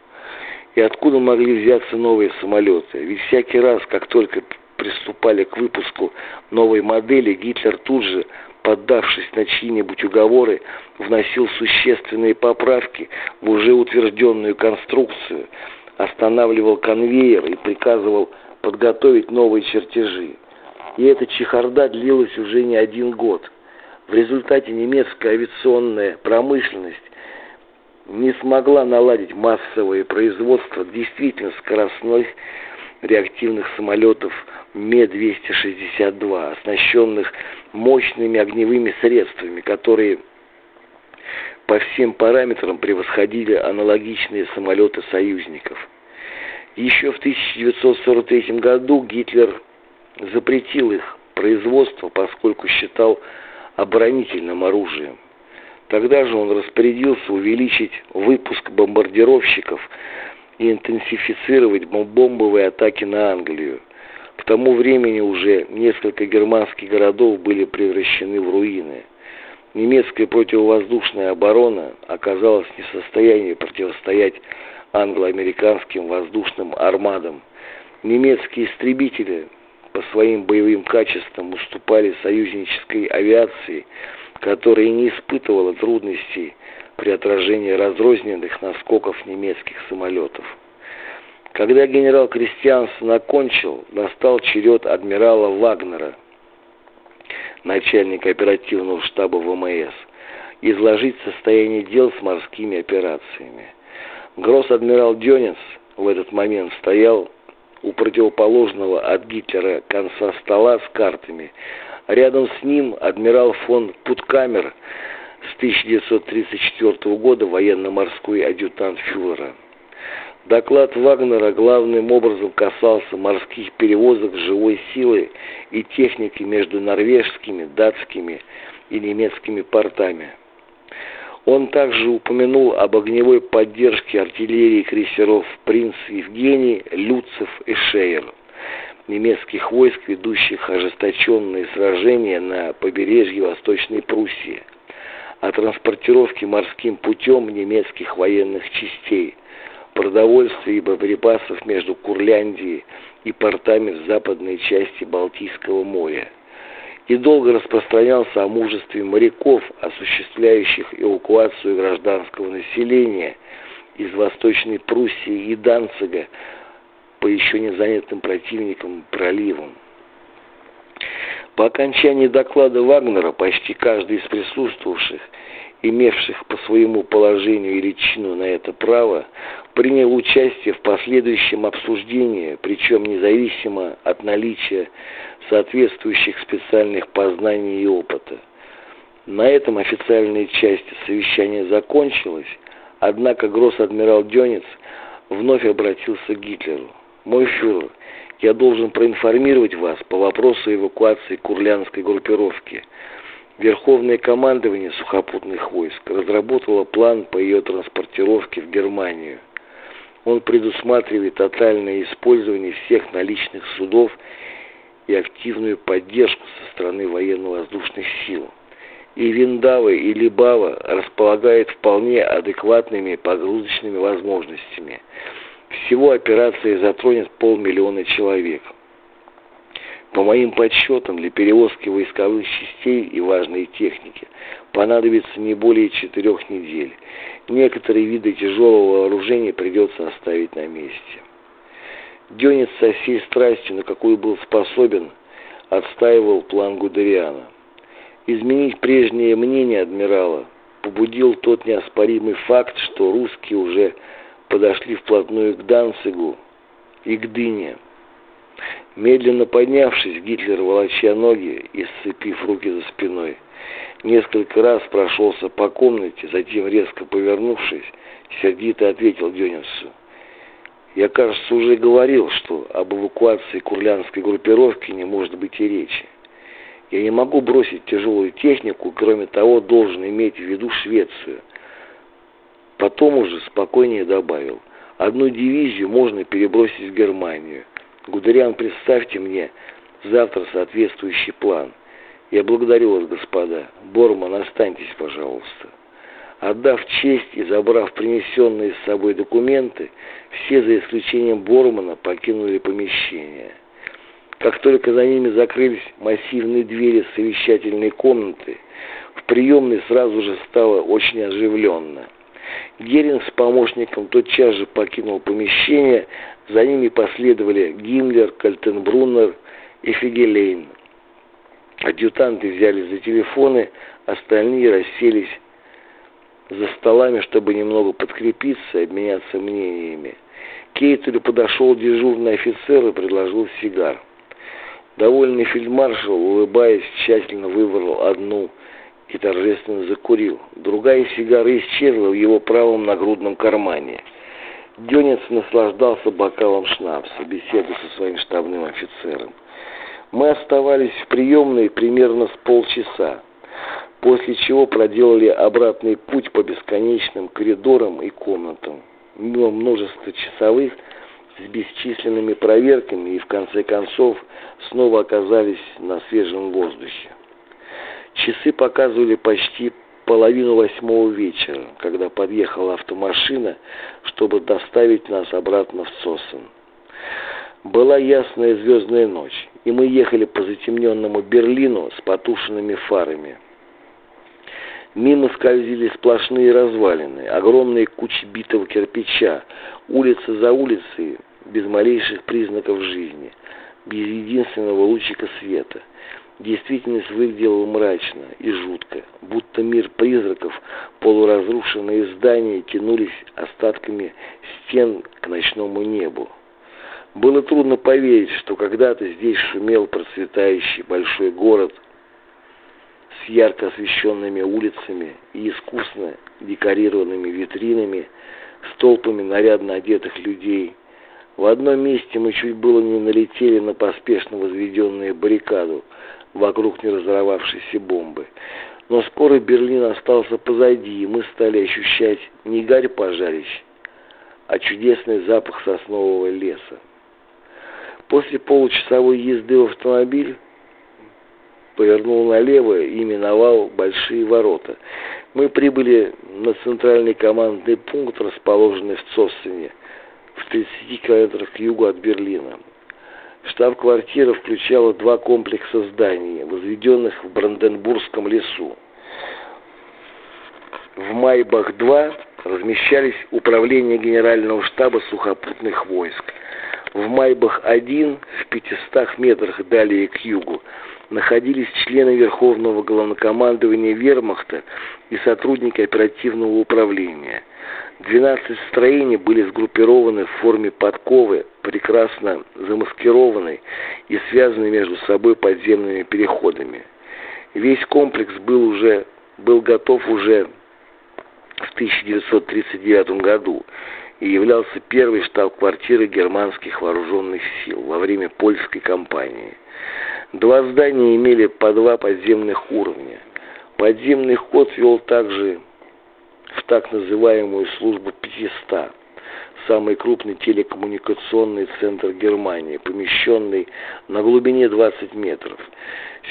И откуда могли взяться новые самолеты? Ведь всякий раз, как только приступали к выпуску новой модели, Гитлер тут же, поддавшись на чьи-нибудь уговоры, вносил существенные поправки в уже утвержденную конструкцию, останавливал конвейер и приказывал подготовить новые чертежи. И эта чехарда длилась уже не один год. В результате немецкая авиационная промышленность не смогла наладить массовое производство действительно скоростных реактивных самолетов Ме-262, оснащенных мощными огневыми средствами, которые по всем параметрам превосходили аналогичные самолеты союзников. Еще в 1943 году Гитлер запретил их производство, поскольку считал оборонительным оружием. Тогда же он распорядился увеличить выпуск бомбардировщиков и интенсифицировать бомбовые атаки на Англию. К тому времени уже несколько германских городов были превращены в руины. Немецкая противовоздушная оборона оказалась не в состоянии противостоять англо-американским воздушным армадам. Немецкие истребители по своим боевым качествам уступали союзнической авиации, которая не испытывала трудностей при отражении разрозненных наскоков немецких самолетов. Когда генерал Кристиансон окончил, настал черед адмирала Вагнера, начальника оперативного штаба ВМС, изложить состояние дел с морскими операциями. Гросс-адмирал Дёнец в этот момент стоял у противоположного от Гитлера конца стола с картами. Рядом с ним адмирал фон Путкамер с 1934 года военно-морской адъютант фюрера. Доклад Вагнера главным образом касался морских перевозок живой силы и техники между норвежскими, датскими и немецкими портами. Он также упомянул об огневой поддержке артиллерии крейсеров «Принц Евгений», «Люцев» и «Шейер», немецких войск, ведущих ожесточенные сражения на побережье Восточной Пруссии, о транспортировке морским путем немецких военных частей, продовольствия и боеприпасов между Курляндией и портами в западной части Балтийского моря и долго распространялся о мужестве моряков, осуществляющих эвакуацию гражданского населения из Восточной Пруссии и Данцига по еще не занятым противникам проливам. По окончании доклада Вагнера почти каждый из присутствовавших, имевших по своему положению или чину на это право, принял участие в последующем обсуждении, причем независимо от наличия соответствующих специальных познаний и опыта. На этом официальная часть совещания закончилась, однако гросс-адмирал Дёнец вновь обратился к Гитлеру. «Мой фюрер, я должен проинформировать вас по вопросу эвакуации курлянской группировки. Верховное командование сухопутных войск разработало план по ее транспортировке в Германию. Он предусматривает тотальное использование всех наличных судов и активную поддержку со стороны военно-воздушных сил. И Виндава и Либава располагает вполне адекватными погрузочными возможностями. Всего операция затронет полмиллиона человек. По моим подсчетам, для перевозки войсковых частей и важной техники понадобится не более четырех недель. Некоторые виды тяжелого вооружения придется оставить на месте. Дёнец со всей страстью, на какую был способен, отстаивал план Гудериана. Изменить прежнее мнение адмирала побудил тот неоспоримый факт, что русские уже подошли вплотную к Данцигу и к Дыне. Медленно поднявшись, Гитлер, волоча ноги и сцепив руки за спиной, несколько раз прошелся по комнате, затем, резко повернувшись, сердито ответил Дёнису. Я, кажется, уже говорил, что об эвакуации курлянской группировки не может быть и речи. Я не могу бросить тяжелую технику, кроме того, должен иметь в виду Швецию. Потом уже спокойнее добавил. Одну дивизию можно перебросить в Германию. Гудериан, представьте мне, завтра соответствующий план. Я благодарю вас, господа. Борман, останьтесь, пожалуйста. Отдав честь и забрав принесенные с собой документы, все, за исключением Бормана, покинули помещение. Как только за ними закрылись массивные двери совещательной комнаты, в приемной сразу же стало очень оживленно. Геринг с помощником тотчас же покинул помещение, за ними последовали Гиммлер, Кальтенбруннер и Фигелейн. Адъютанты взяли за телефоны, остальные расселись за столами, чтобы немного подкрепиться и обменяться мнениями. Кейтелю подошел дежурный офицер и предложил сигар. Довольный фельдмаршал, улыбаясь, тщательно выбрал одну и торжественно закурил. Другая сигара исчезла в его правом нагрудном кармане. Дёнец наслаждался бокалом шнапса, беседуя со своим штабным офицером. Мы оставались в приемной примерно с полчаса, после чего проделали обратный путь по бесконечным коридорам и комнатам, мимо множества часовых с бесчисленными проверками и в конце концов снова оказались на свежем воздухе. Часы показывали почти половину восьмого вечера, когда подъехала автомашина, чтобы доставить нас обратно в Сосен. Была ясная звездная ночь, и мы ехали по затемненному Берлину с потушенными фарами. Мимо скользили сплошные развалины, огромные кучи битого кирпича, улица за улицей, без малейших признаков жизни, без единственного лучика света – Действительность выглядела мрачно и жутко, будто мир призраков, полуразрушенные здания тянулись остатками стен к ночному небу. Было трудно поверить, что когда-то здесь шумел процветающий большой город с ярко освещенными улицами и искусно декорированными витринами, с толпами нарядно одетых людей. В одном месте мы чуть было не налетели на поспешно возведенную баррикаду, вокруг не разорвавшейся бомбы. Но скоро Берлин остался позади, и мы стали ощущать не гарь пожарищ, а чудесный запах соснового леса. После получасовой езды в автомобиль повернул налево и миновал большие ворота. Мы прибыли на центральный командный пункт, расположенный в Цоссене, в 30 километрах к югу от Берлина. Штаб-квартира включала два комплекса зданий, возведенных в Бранденбургском лесу. В Майбах-2 размещались управления Генерального штаба сухопутных войск. В Майбах-1, в 500 метрах далее к югу, находились члены Верховного Главнокомандования Вермахта и сотрудники оперативного управления – 12 строений были сгруппированы в форме подковы, прекрасно замаскированной и связаны между собой подземными переходами. Весь комплекс был уже был готов уже в 1939 году и являлся первой штаб-квартирой германских вооруженных сил во время польской кампании. Два здания имели по два подземных уровня. Подземный ход вел также в так называемую службу 500, самый крупный телекоммуникационный центр Германии, помещенный на глубине 20 метров.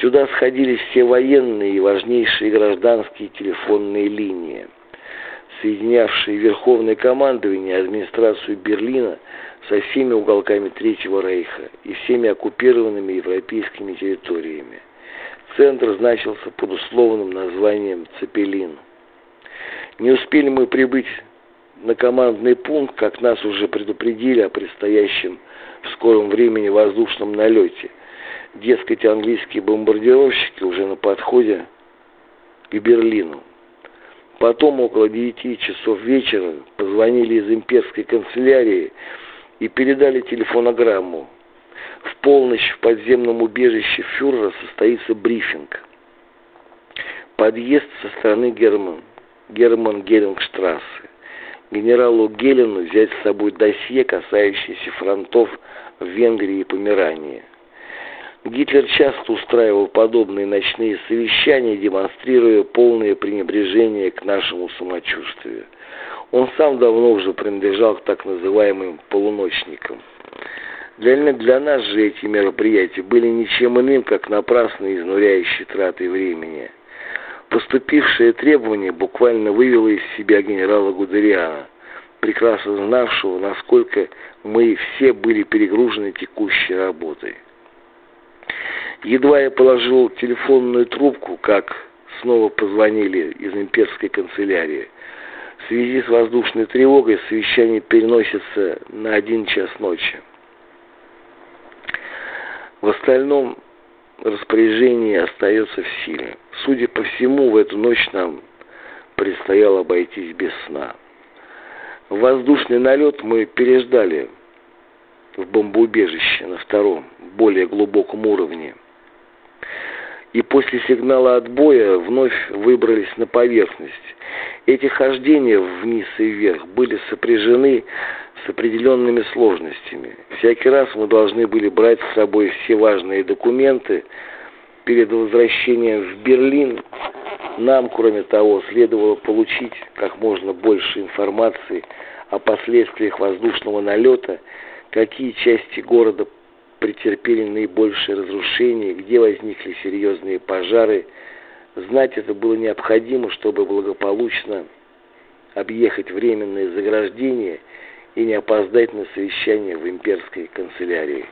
Сюда сходились все военные и важнейшие гражданские телефонные линии, соединявшие Верховное командование и администрацию Берлина со всеми уголками Третьего Рейха и всеми оккупированными европейскими территориями. Центр значился под условным названием «Цепелин». Не успели мы прибыть на командный пункт, как нас уже предупредили о предстоящем в скором времени воздушном налете. Дескать, английские бомбардировщики уже на подходе к Берлину. Потом, около девяти часов вечера, позвонили из имперской канцелярии и передали телефонограмму. В полночь в подземном убежище фюрера состоится брифинг. Подъезд со стороны Герман. Герман Герингштрассе. Генералу Гелену взять с собой досье, касающееся фронтов в Венгрии и Померании. Гитлер часто устраивал подобные ночные совещания, демонстрируя полное пренебрежение к нашему самочувствию. Он сам давно уже принадлежал к так называемым полуночникам. Для, для нас же эти мероприятия были ничем иным, как напрасной изнуряющей тратой времени. Поступившее требование буквально вывело из себя генерала Гудериана, прекрасно знавшего, насколько мы все были перегружены текущей работой. Едва я положил телефонную трубку, как снова позвонили из имперской канцелярии. В связи с воздушной тревогой совещание переносится на один час ночи. В остальном распоряжение остается в силе. Судя по всему, в эту ночь нам предстояло обойтись без сна. Воздушный налет мы переждали в бомбоубежище на втором, более глубоком уровне. И после сигнала отбоя вновь выбрались на поверхность. Эти хождения вниз и вверх были сопряжены с определенными сложностями. Всякий раз мы должны были брать с собой все важные документы. Перед возвращением в Берлин нам, кроме того, следовало получить как можно больше информации о последствиях воздушного налета, какие части города претерпели наибольшие разрушения, где возникли серьезные пожары. Знать это было необходимо, чтобы благополучно объехать временные заграждения и не опоздать на совещание в имперской канцелярии.